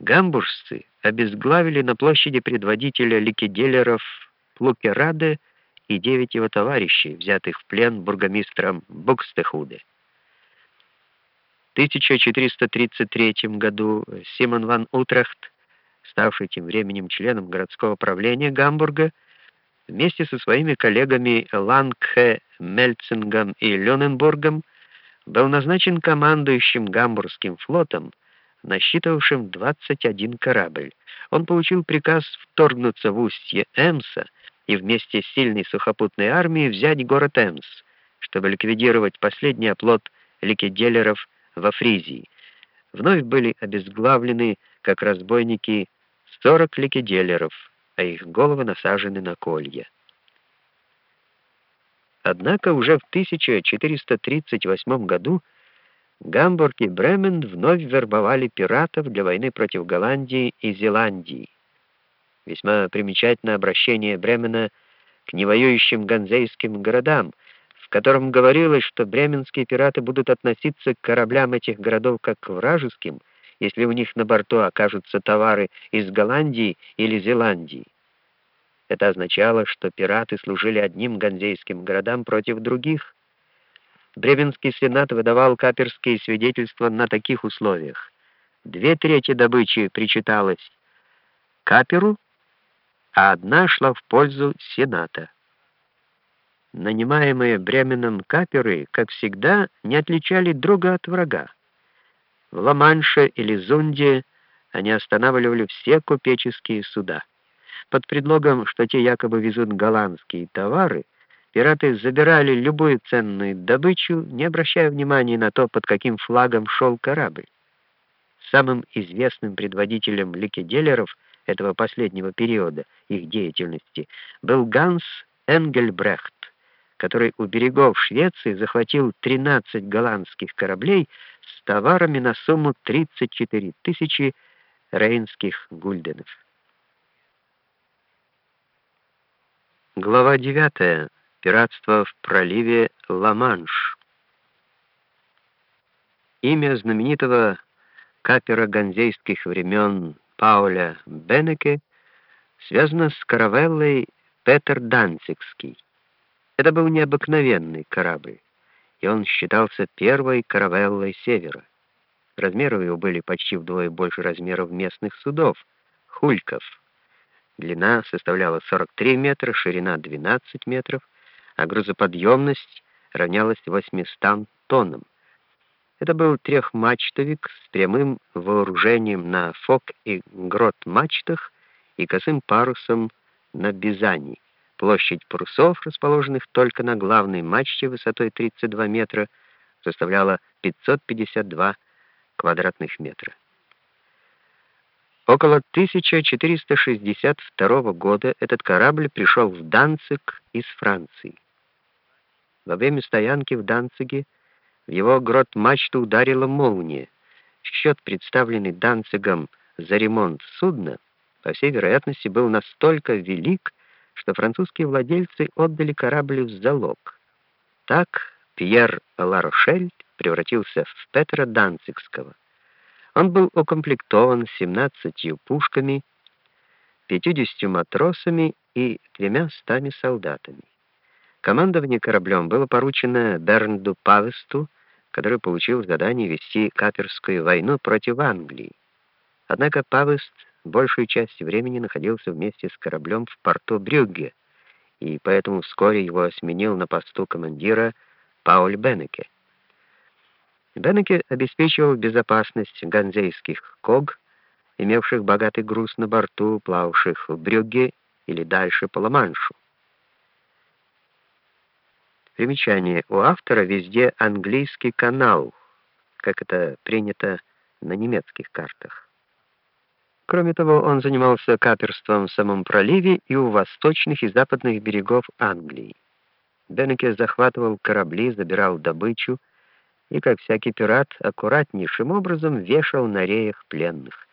Гамбуржцы обезглавили на площади предводителя ликеделеров Плукераде и девять его товарищей, взятых в плен бургомистром Букстехуде. В 1433 году Симон ван Утрехт, ставший тем временем членом городского правления Гамбурга, вместе со своими коллегами Лангхе, Мельцингом и Лененбургом был назначен командующим Гамбургским флотом, насчитывавшим 21 корабль. Он получил приказ вторгнуться в устье Эмса и вместе с сильной сухопутной армией взять город Эмс, чтобы ликвидировать последний оплот ликеделеров во Фризии. Вновь были обезглавлены, как разбойники, 40 ликеделеров, а их головы насажены на колья. Однако уже в 1438 году Гамбург и Бремен вновь вербовали пиратов для войны против Голландии и Зеландии. Весьма примечательно обращение Бремена к невоюющим ганзейским городам, в котором говорилось, что бременские пираты будут относиться к кораблям этих городов как к вражеским, если у них на борту окажутся товары из Голландии или Зеландии. Это означало, что пираты служили одним ганзейским городам против других. Бременский сенат выдавал каперские свидетельства на таких условиях. Две трети добычи причиталось каперу, а одна шла в пользу сената. Нанимаемые Бременом каперы, как всегда, не отличали друга от врага. В Ла-Манше или Зунде они останавливали все купеческие суда. Под предлогом, что те якобы везут голландские товары, пираты забирали любую ценную добычу, не обращая внимания на то, под каким флагом шел корабль. Самым известным предводителем ликеделеров этого последнего периода их деятельности был Ганс Энгельбрехт, который у берегов Швеции захватил 13 голландских кораблей с товарами на сумму 34 тысячи рейнских гульденов. Глава 9. Пиратство в проливе Ла-Манш. Имя знаменитого капера ганзейских времен Пауля Бенеке связано с каравеллой Петер Данцигский. Это был необыкновенный корабль, и он считался первой каравеллой севера. Размеры его были почти вдвое больше размеров местных судов, хульков. Длина составляла 43 метра, ширина 12 метров, а грузоподъемность равнялась 800 тоннам. Это был трехмачтовик с прямым вооружением на фок и грот мачтах и косым парусом на бизани. Площадь парусов, расположенных только на главной мачте высотой 32 метра, составляла 552 квадратных метра. Около 1462 года этот корабль пришел в Данциг из Франции. Во время стоянки в Данциге в его грот-мачту ударила молния. Счет, представленный Данцигом за ремонт судна, по всей вероятности, был настолько велик, что французские владельцы отдали корабль в залог. Так Пьер Ларошель превратился в Петра Данцигского. Он был укомплектован 17 пушками, 50 матросами и тремя стами солдатами. Командование кораблем было поручено Бернду Павесту, который получил задание вести каперскую войну против Англии. Однако Павест большую часть времени находился вместе с кораблем в порту Брюгге, и поэтому вскоре его сменил на посту командира Пауль Беннеке. Беннеке обеспечивал безопасность ганзейских ког, имевших богатый груз на борту, плававших в Брюгге или дальше по Ла-Маншу. Примечание. У автора везде английский канал, как это принято на немецких картах. Кроме того, он занимался каперством в самом проливе и у восточных и западных берегов Англии. Беннеке захватывал корабли, забирал добычу, и, как всякий пират, аккуратнейшим образом вешал на реях пленных.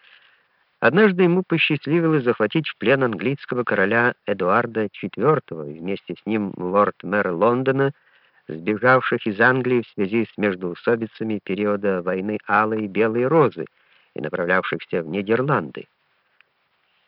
Однажды ему посчастливилось захватить в плен английского короля Эдуарда IV и вместе с ним лорд-мэр Лондона, сбежавших из Англии в связи с междоусобицами периода войны Алой и Белой Розы, и направлявшихся в Нидерланды.